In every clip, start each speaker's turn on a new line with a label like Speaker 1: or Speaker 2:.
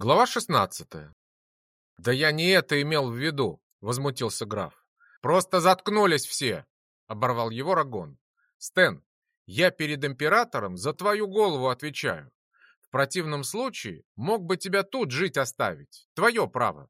Speaker 1: Глава 16. Да я не это имел в виду, возмутился граф. Просто заткнулись все, оборвал его Рагон. Стэн, я перед императором за твою голову отвечаю. В противном случае мог бы тебя тут жить оставить. Твое право.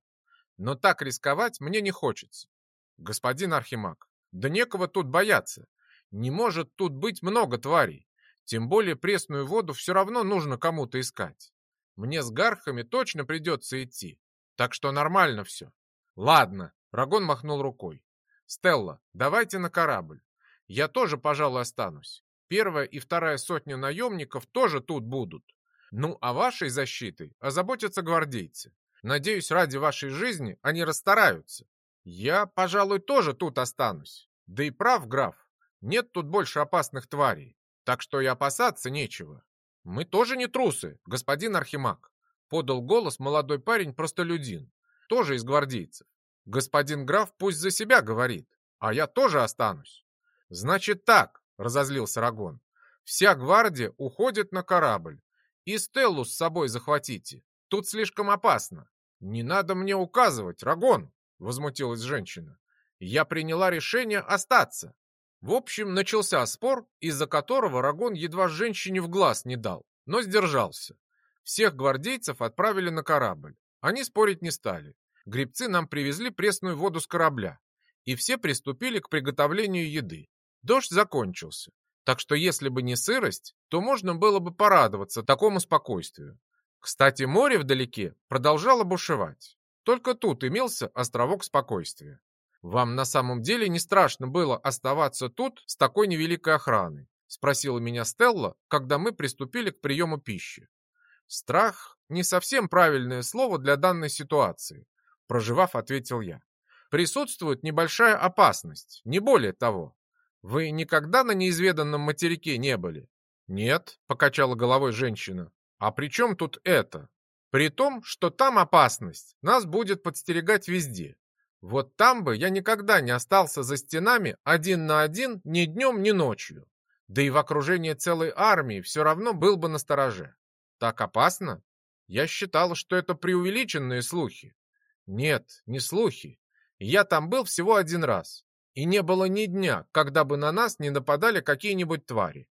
Speaker 1: Но так рисковать мне не хочется. Господин Архимаг, да некого тут бояться. Не может тут быть много тварей. Тем более пресную воду все равно нужно кому-то искать. Мне с гархами точно придется идти. Так что нормально все. Ладно, Рагон махнул рукой. Стелла, давайте на корабль. Я тоже, пожалуй, останусь. Первая и вторая сотня наемников тоже тут будут. Ну, а вашей защитой озаботятся гвардейцы. Надеюсь, ради вашей жизни они расстараются. Я, пожалуй, тоже тут останусь. Да и прав, граф, нет тут больше опасных тварей, так что и опасаться нечего. «Мы тоже не трусы, господин Архимаг», — подал голос молодой парень-простолюдин, тоже из гвардейцев. «Господин граф пусть за себя говорит, а я тоже останусь». «Значит так», — разозлился Рагон, — «вся гвардия уходит на корабль. И Стеллу с собой захватите. Тут слишком опасно». «Не надо мне указывать, Рагон», — возмутилась женщина. «Я приняла решение остаться. В общем, начался спор, из-за которого Рагон едва женщине в глаз не дал, но сдержался. Всех гвардейцев отправили на корабль. Они спорить не стали. Гребцы нам привезли пресную воду с корабля, и все приступили к приготовлению еды. Дождь закончился, так что если бы не сырость, то можно было бы порадоваться такому спокойствию. Кстати, море вдалеке продолжало бушевать. Только тут имелся островок спокойствия. «Вам на самом деле не страшно было оставаться тут с такой невеликой охраной?» — спросила меня Стелла, когда мы приступили к приему пищи. «Страх — не совсем правильное слово для данной ситуации», — проживав, ответил я. «Присутствует небольшая опасность, не более того. Вы никогда на неизведанном материке не были?» «Нет», — покачала головой женщина. «А при чем тут это?» «При том, что там опасность, нас будет подстерегать везде. Вот там бы я никогда не остался за стенами один на один ни днем, ни ночью. Да и в окружении целой армии все равно был бы на стороже. Так опасно? Я считал, что это преувеличенные слухи. Нет, не слухи. Я там был всего один раз. И не было ни дня, когда бы на нас не нападали какие-нибудь твари.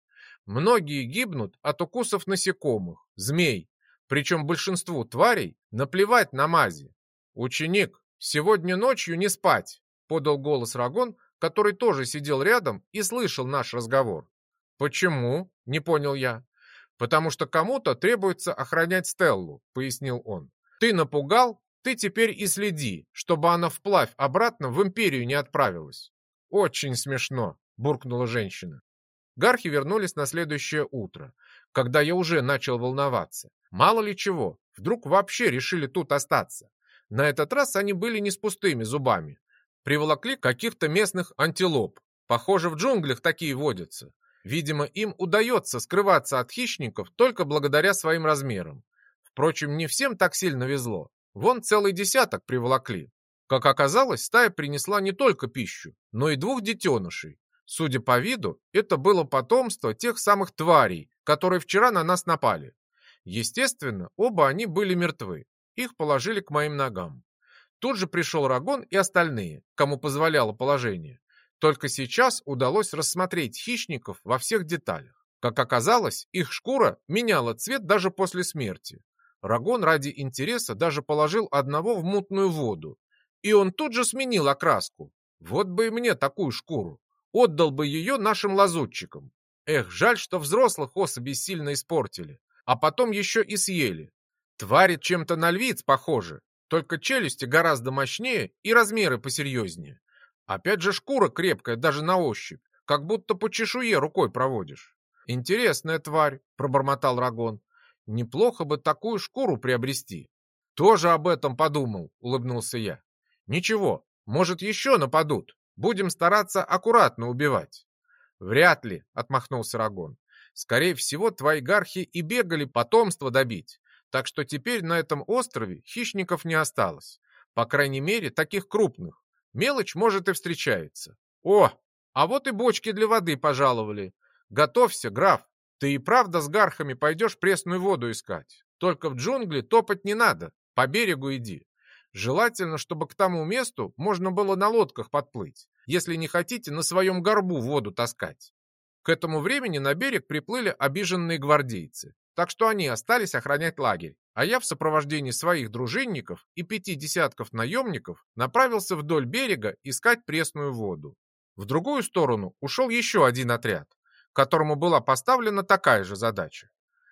Speaker 1: Многие гибнут от укусов насекомых, змей. Причем большинству тварей наплевать на мази. Ученик, «Сегодня ночью не спать», — подал голос Рагон, который тоже сидел рядом и слышал наш разговор. «Почему?» — не понял я. «Потому что кому-то требуется охранять Стеллу», — пояснил он. «Ты напугал, ты теперь и следи, чтобы она вплавь обратно в Империю не отправилась». «Очень смешно», — буркнула женщина. Гархи вернулись на следующее утро, когда я уже начал волноваться. Мало ли чего, вдруг вообще решили тут остаться. На этот раз они были не с пустыми зубами. Приволокли каких-то местных антилоп. Похоже, в джунглях такие водятся. Видимо, им удается скрываться от хищников только благодаря своим размерам. Впрочем, не всем так сильно везло. Вон целый десяток приволокли. Как оказалось, стая принесла не только пищу, но и двух детенышей. Судя по виду, это было потомство тех самых тварей, которые вчера на нас напали. Естественно, оба они были мертвы. Их положили к моим ногам. Тут же пришел Рагон и остальные, кому позволяло положение. Только сейчас удалось рассмотреть хищников во всех деталях. Как оказалось, их шкура меняла цвет даже после смерти. Рагон ради интереса даже положил одного в мутную воду. И он тут же сменил окраску. Вот бы и мне такую шкуру. Отдал бы ее нашим лазутчикам. Эх, жаль, что взрослых особей сильно испортили. А потом еще и съели. Твари чем-то на львиц похожи, только челюсти гораздо мощнее и размеры посерьезнее. Опять же шкура крепкая даже на ощупь, как будто по чешуе рукой проводишь. Интересная тварь, пробормотал Рагон. Неплохо бы такую шкуру приобрести. Тоже об этом подумал, улыбнулся я. Ничего, может еще нападут. Будем стараться аккуратно убивать. Вряд ли, отмахнулся Рагон. Скорее всего, твои гархи и бегали потомство добить. Так что теперь на этом острове хищников не осталось. По крайней мере, таких крупных. Мелочь, может, и встречается. О, а вот и бочки для воды пожаловали. Готовься, граф. Ты и правда с гархами пойдешь пресную воду искать. Только в джунгли топать не надо, по берегу иди. Желательно, чтобы к тому месту можно было на лодках подплыть, если не хотите на своем горбу воду таскать. К этому времени на берег приплыли обиженные гвардейцы, так что они остались охранять лагерь, а я в сопровождении своих дружинников и пяти десятков наемников направился вдоль берега искать пресную воду. В другую сторону ушел еще один отряд, которому была поставлена такая же задача.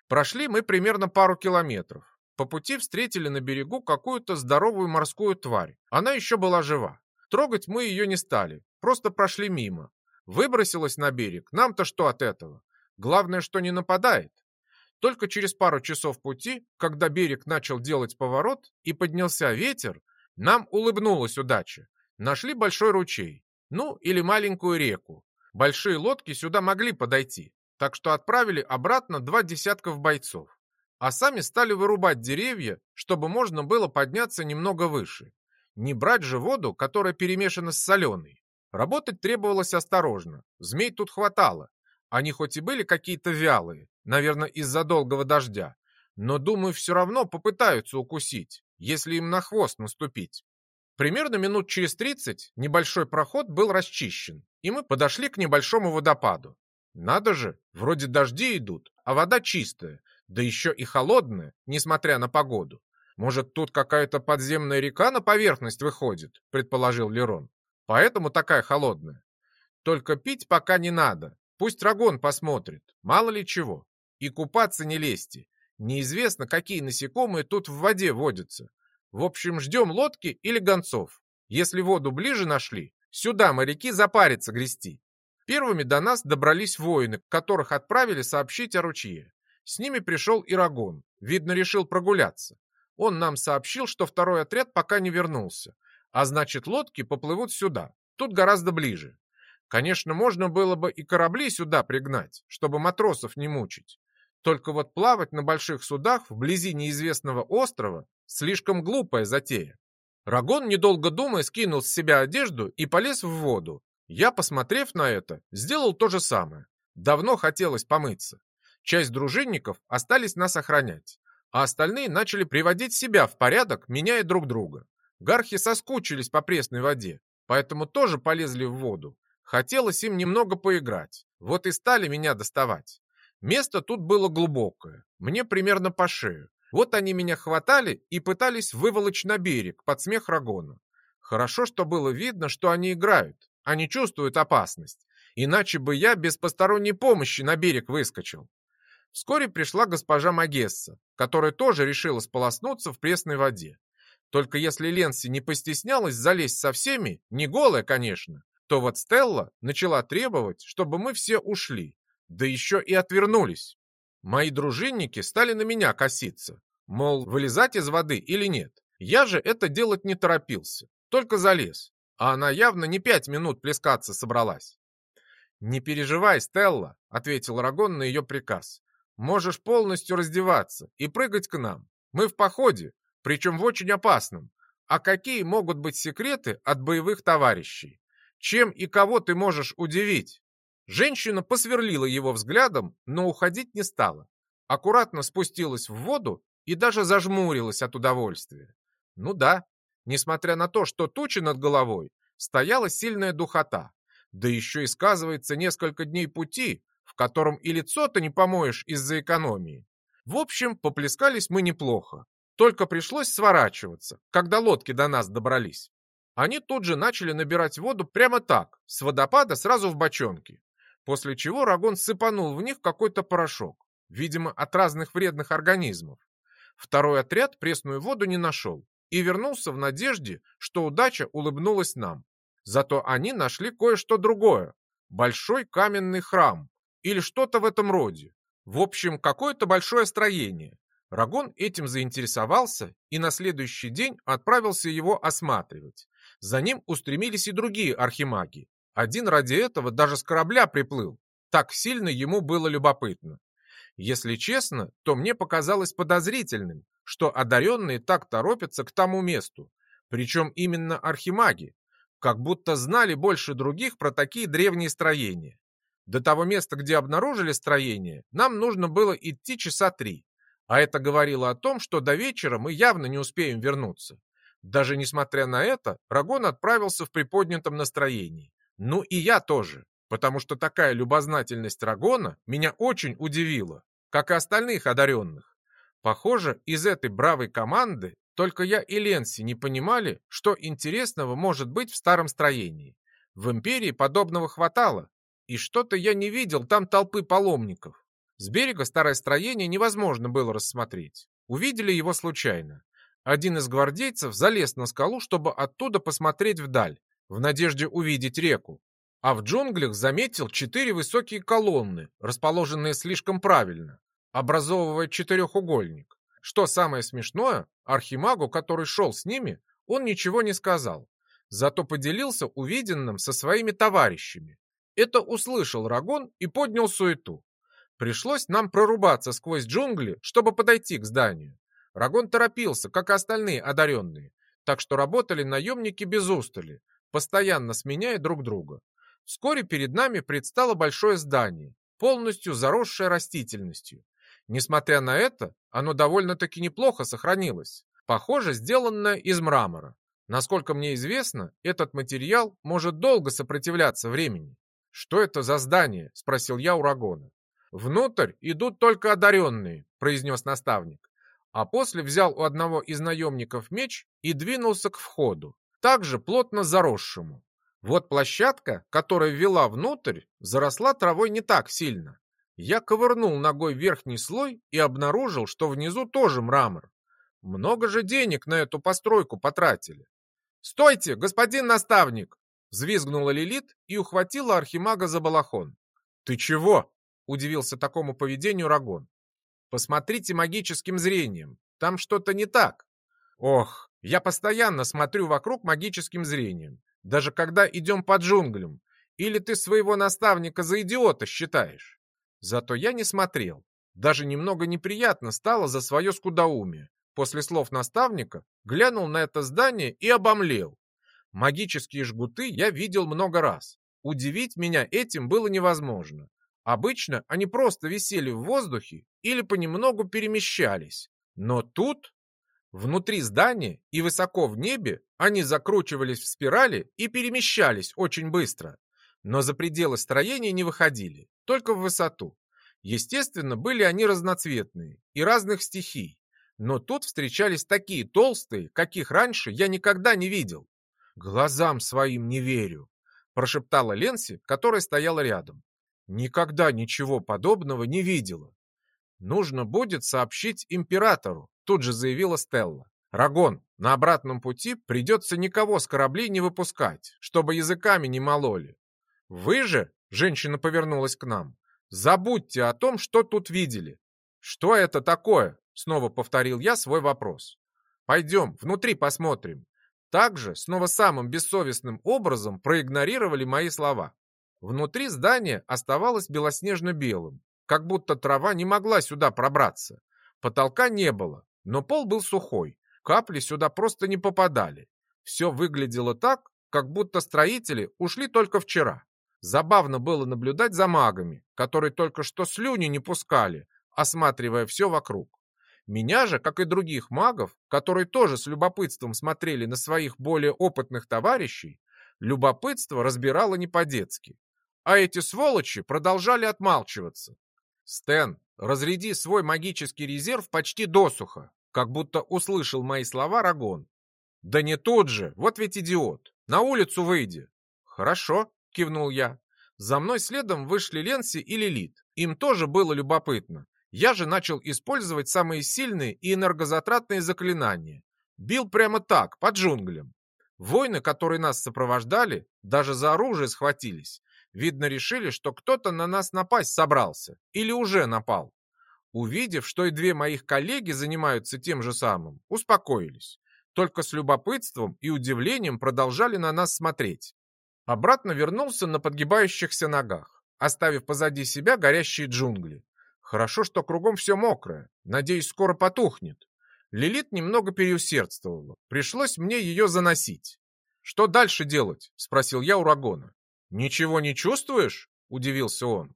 Speaker 1: Прошли мы примерно пару километров. По пути встретили на берегу какую-то здоровую морскую тварь. Она еще была жива. Трогать мы ее не стали, просто прошли мимо. Выбросилась на берег, нам-то что от этого? Главное, что не нападает. Только через пару часов пути, когда берег начал делать поворот и поднялся ветер, нам улыбнулась удача. Нашли большой ручей, ну или маленькую реку. Большие лодки сюда могли подойти, так что отправили обратно два десятков бойцов. А сами стали вырубать деревья, чтобы можно было подняться немного выше. Не брать же воду, которая перемешана с соленой. Работать требовалось осторожно. Змей тут хватало. Они хоть и были какие-то вялые, наверное, из-за долгого дождя, но, думаю, все равно попытаются укусить, если им на хвост наступить. Примерно минут через тридцать небольшой проход был расчищен, и мы подошли к небольшому водопаду. Надо же, вроде дожди идут, а вода чистая, да еще и холодная, несмотря на погоду. Может, тут какая-то подземная река на поверхность выходит, предположил Лерон. Поэтому такая холодная. Только пить пока не надо. Пусть Рагон посмотрит. Мало ли чего. И купаться не лезьте. Неизвестно, какие насекомые тут в воде водятся. В общем, ждем лодки или гонцов. Если воду ближе нашли, сюда моряки запарятся грести. Первыми до нас добрались воины, которых отправили сообщить о ручье. С ними пришел Ирагон. Видно, решил прогуляться. Он нам сообщил, что второй отряд пока не вернулся, а значит, лодки поплывут сюда. Тут гораздо ближе. Конечно, можно было бы и корабли сюда пригнать, чтобы матросов не мучить. Только вот плавать на больших судах вблизи неизвестного острова слишком глупая затея. Рагон, недолго думая, скинул с себя одежду и полез в воду. Я, посмотрев на это, сделал то же самое. Давно хотелось помыться. Часть дружинников остались нас охранять, а остальные начали приводить себя в порядок, меняя друг друга. Гархи соскучились по пресной воде, поэтому тоже полезли в воду. Хотелось им немного поиграть, вот и стали меня доставать. Место тут было глубокое, мне примерно по шею. Вот они меня хватали и пытались выволочь на берег под смех Рагона. Хорошо, что было видно, что они играют, они чувствуют опасность. Иначе бы я без посторонней помощи на берег выскочил. Вскоре пришла госпожа Магесса, которая тоже решила сполоснуться в пресной воде. Только если Ленси не постеснялась залезть со всеми, не голая, конечно, то вот Стелла начала требовать, чтобы мы все ушли, да еще и отвернулись. Мои дружинники стали на меня коситься, мол, вылезать из воды или нет. Я же это делать не торопился, только залез, а она явно не пять минут плескаться собралась. «Не переживай, Стелла», — ответил Рагон на ее приказ. «Можешь полностью раздеваться и прыгать к нам. Мы в походе, причем в очень опасном. А какие могут быть секреты от боевых товарищей? Чем и кого ты можешь удивить? Женщина посверлила его взглядом, но уходить не стала. Аккуратно спустилась в воду и даже зажмурилась от удовольствия. Ну да, несмотря на то, что тучи над головой, стояла сильная духота. Да еще и сказывается несколько дней пути, в котором и лицо-то не помоешь из-за экономии. В общем, поплескались мы неплохо. Только пришлось сворачиваться, когда лодки до нас добрались. Они тут же начали набирать воду прямо так, с водопада сразу в бочонки. После чего Рагон сыпанул в них какой-то порошок, видимо, от разных вредных организмов. Второй отряд пресную воду не нашел и вернулся в надежде, что удача улыбнулась нам. Зато они нашли кое-что другое. Большой каменный храм или что-то в этом роде. В общем, какое-то большое строение, Рагон этим заинтересовался и на следующий день отправился его осматривать. За ним устремились и другие архимаги. Один ради этого даже с корабля приплыл. Так сильно ему было любопытно. Если честно, то мне показалось подозрительным, что одаренные так торопятся к тому месту. Причем именно архимаги, как будто знали больше других про такие древние строения. До того места, где обнаружили строение, нам нужно было идти часа три А это говорило о том, что до вечера мы явно не успеем вернуться. Даже несмотря на это, Рагон отправился в приподнятом настроении. Ну и я тоже, потому что такая любознательность Рагона меня очень удивила, как и остальных одаренных. Похоже, из этой бравой команды только я и Ленси не понимали, что интересного может быть в старом строении. В Империи подобного хватало, и что-то я не видел там толпы паломников. С берега старое строение невозможно было рассмотреть. Увидели его случайно. Один из гвардейцев залез на скалу, чтобы оттуда посмотреть вдаль, в надежде увидеть реку. А в джунглях заметил четыре высокие колонны, расположенные слишком правильно, образовывая четырехугольник. Что самое смешное, архимагу, который шел с ними, он ничего не сказал, зато поделился увиденным со своими товарищами. Это услышал Рагон и поднял суету. Пришлось нам прорубаться сквозь джунгли, чтобы подойти к зданию. Рагон торопился, как и остальные одаренные, так что работали наемники без устали, постоянно сменяя друг друга. Вскоре перед нами предстало большое здание, полностью заросшее растительностью. Несмотря на это, оно довольно-таки неплохо сохранилось. Похоже, сделанное из мрамора. Насколько мне известно, этот материал может долго сопротивляться времени. «Что это за здание?» – спросил я у Рагона. «Внутрь идут только одаренные», – произнес наставник. А после взял у одного из наемников меч и двинулся к входу, также плотно заросшему. Вот площадка, которая вела внутрь, заросла травой не так сильно. Я ковырнул ногой верхний слой и обнаружил, что внизу тоже мрамор. Много же денег на эту постройку потратили. «Стойте, господин наставник!» Взвизгнула Лилит и ухватила Архимага за балахон. «Ты чего?» — удивился такому поведению Рагон. «Посмотрите магическим зрением. Там что-то не так». «Ох, я постоянно смотрю вокруг магическим зрением, даже когда идем по джунглям. Или ты своего наставника за идиота считаешь?» Зато я не смотрел. Даже немного неприятно стало за свое скудоумие. После слов наставника глянул на это здание и обомлел. Магические жгуты я видел много раз. Удивить меня этим было невозможно. Обычно они просто висели в воздухе или понемногу перемещались. Но тут, внутри здания и высоко в небе, они закручивались в спирали и перемещались очень быстро. Но за пределы строения не выходили, только в высоту. Естественно, были они разноцветные и разных стихий. Но тут встречались такие толстые, каких раньше я никогда не видел. «Глазам своим не верю», — прошептала Ленси, которая стояла рядом. «Никогда ничего подобного не видела». «Нужно будет сообщить императору», — тут же заявила Стелла. «Рагон, на обратном пути придется никого с кораблей не выпускать, чтобы языками не мололи. Вы же, — женщина повернулась к нам, — забудьте о том, что тут видели. Что это такое? — снова повторил я свой вопрос. Пойдем, внутри посмотрим. Также, снова самым бессовестным образом, проигнорировали мои слова. Внутри здания оставалось белоснежно-белым, как будто трава не могла сюда пробраться. Потолка не было, но пол был сухой, капли сюда просто не попадали. Все выглядело так, как будто строители ушли только вчера. Забавно было наблюдать за магами, которые только что слюни не пускали, осматривая все вокруг. Меня же, как и других магов, которые тоже с любопытством смотрели на своих более опытных товарищей, любопытство разбирало не по-детски. А эти сволочи продолжали отмалчиваться. «Стэн, разряди свой магический резерв почти досуха», как будто услышал мои слова Рагон. «Да не тут же, вот ведь идиот. На улицу выйди». «Хорошо», — кивнул я. За мной следом вышли Ленси и Лилит. Им тоже было любопытно. Я же начал использовать самые сильные и энергозатратные заклинания. Бил прямо так, по джунглям. Воины, которые нас сопровождали, даже за оружие схватились. Видно, решили, что кто-то на нас напасть собрался. Или уже напал. Увидев, что и две моих коллеги занимаются тем же самым, успокоились. Только с любопытством и удивлением продолжали на нас смотреть. Обратно вернулся на подгибающихся ногах, оставив позади себя горящие джунгли. Хорошо, что кругом все мокрое. Надеюсь, скоро потухнет. Лилит немного переусердствовала. Пришлось мне ее заносить. «Что дальше делать?» — спросил я у Рагона. «Ничего не чувствуешь?» — удивился он.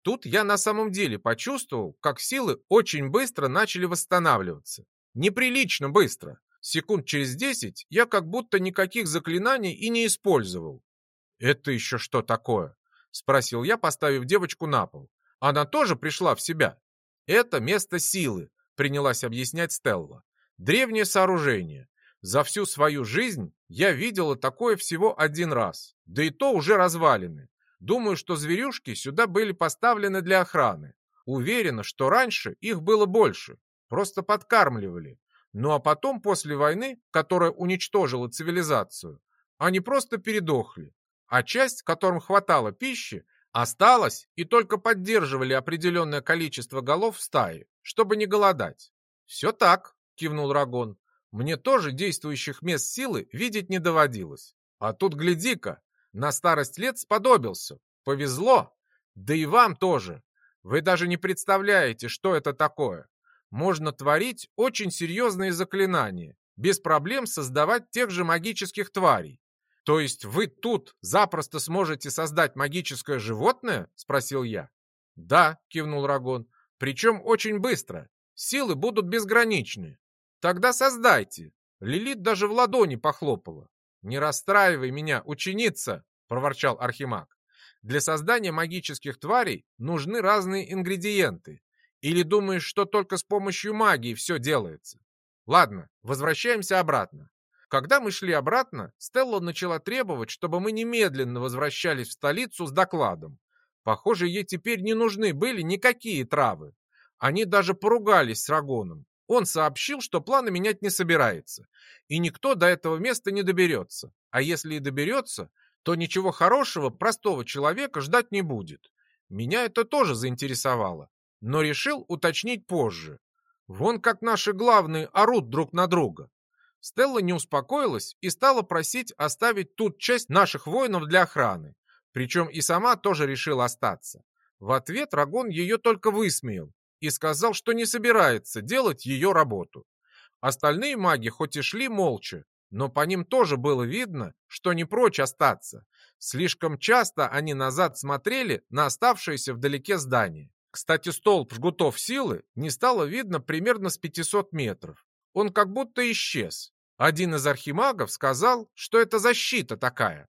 Speaker 1: Тут я на самом деле почувствовал, как силы очень быстро начали восстанавливаться. Неприлично быстро. Секунд через десять я как будто никаких заклинаний и не использовал. «Это еще что такое?» — спросил я, поставив девочку на пол. Она тоже пришла в себя. «Это место силы», — принялась объяснять Стелла. «Древнее сооружение. За всю свою жизнь я видела такое всего один раз, да и то уже развалины. Думаю, что зверюшки сюда были поставлены для охраны. Уверена, что раньше их было больше, просто подкармливали. Ну а потом, после войны, которая уничтожила цивилизацию, они просто передохли, а часть, которым хватало пищи, осталась и только поддерживали определенное количество голов в стае, чтобы не голодать. «Все так», — кивнул Рагон. «Мне тоже действующих мест силы видеть не доводилось. А тут, гляди-ка, на старость лет сподобился. Повезло. Да и вам тоже. Вы даже не представляете, что это такое. Можно творить очень серьезные заклинания, без проблем создавать тех же магических тварей. То есть вы тут запросто сможете создать магическое животное? Спросил я. Да, кивнул Рагон. Причем очень быстро. Силы будут безграничны. Тогда создайте. Лилит даже в ладони похлопала. «Не расстраивай меня, ученица!» — проворчал Архимаг. «Для создания магических тварей нужны разные ингредиенты. Или думаешь, что только с помощью магии все делается? Ладно, возвращаемся обратно. Когда мы шли обратно, Стелла начала требовать, чтобы мы немедленно возвращались в столицу с докладом. Похоже, ей теперь не нужны были никакие травы. Они даже поругались с Рагоном. Он сообщил, что планы менять не собирается, и никто до этого места не доберется. А если и доберется, то ничего хорошего простого человека ждать не будет. Меня это тоже заинтересовало, но решил уточнить позже. Вон как наши главные орут друг на друга. Стелла не успокоилась и стала просить оставить тут часть наших воинов для охраны. Причем и сама тоже решила остаться. В ответ Рагон ее только высмеял, и сказал, что не собирается делать ее работу. Остальные маги хоть и шли молча, но по ним тоже было видно, что не прочь остаться. Слишком часто они назад смотрели на оставшееся вдалеке здание. Кстати, столб жгутов силы не стало видно примерно с 500 метров. Он как будто исчез. Один из архимагов сказал, что это защита такая.